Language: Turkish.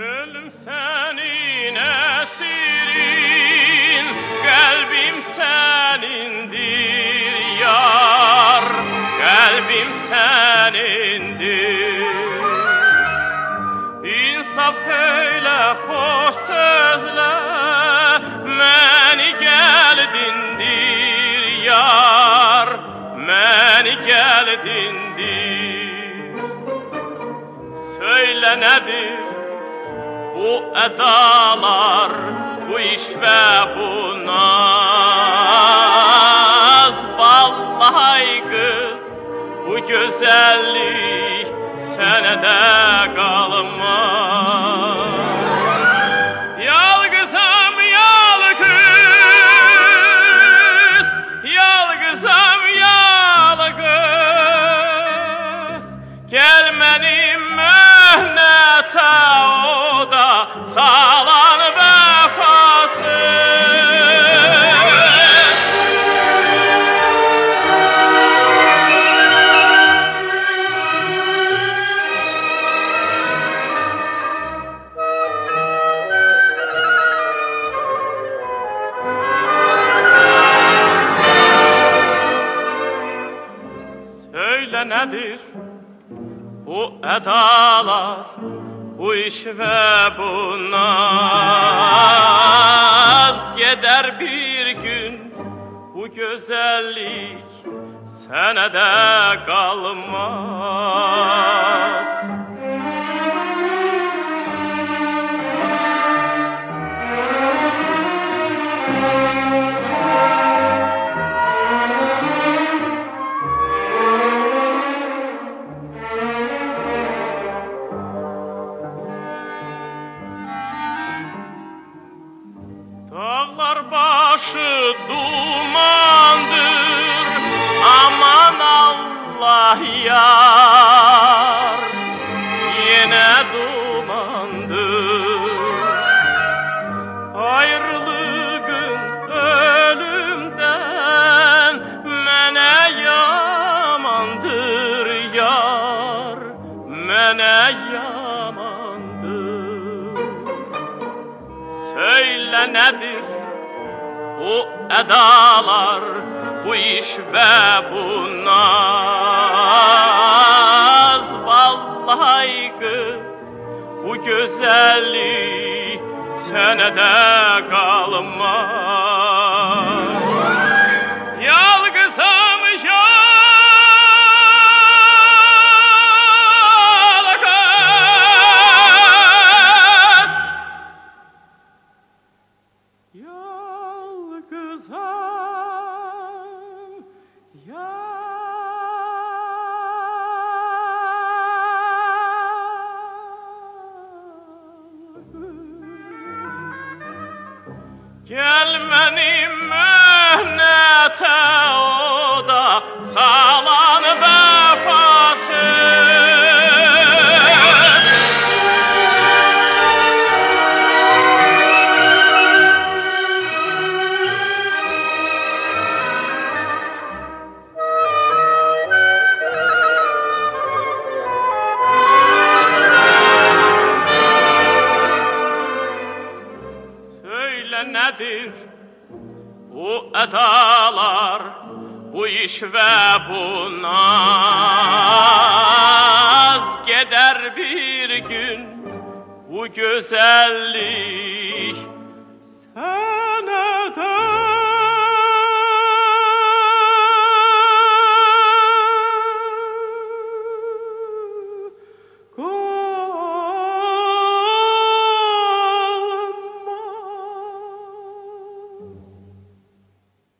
Gönlüm senin esirin, kalbim senindir yar, kalbim senindir. İnsaf hoş sözle, meni geldindir yar, meni geldindir. Söyle nedir? Bu edalar Bu iş ve bu Söyle nedir? Bu edalar, bu iş ve bu naz. Gider bir gün bu güzellik senede kalmaz. Dağlar dumandır. Aman Allah yar Yine dumandır. Ayrılığın ölümden Mene yamandır yar Mene yamandır. Söyle nedir bu ədalar, bu iş və bu naz. Vallahi qız, bu gözəllik sənə də qalmaz. Gel beni nedir? Bu edalar, bu iş ve bu naz. Gider bir gün bu güzellik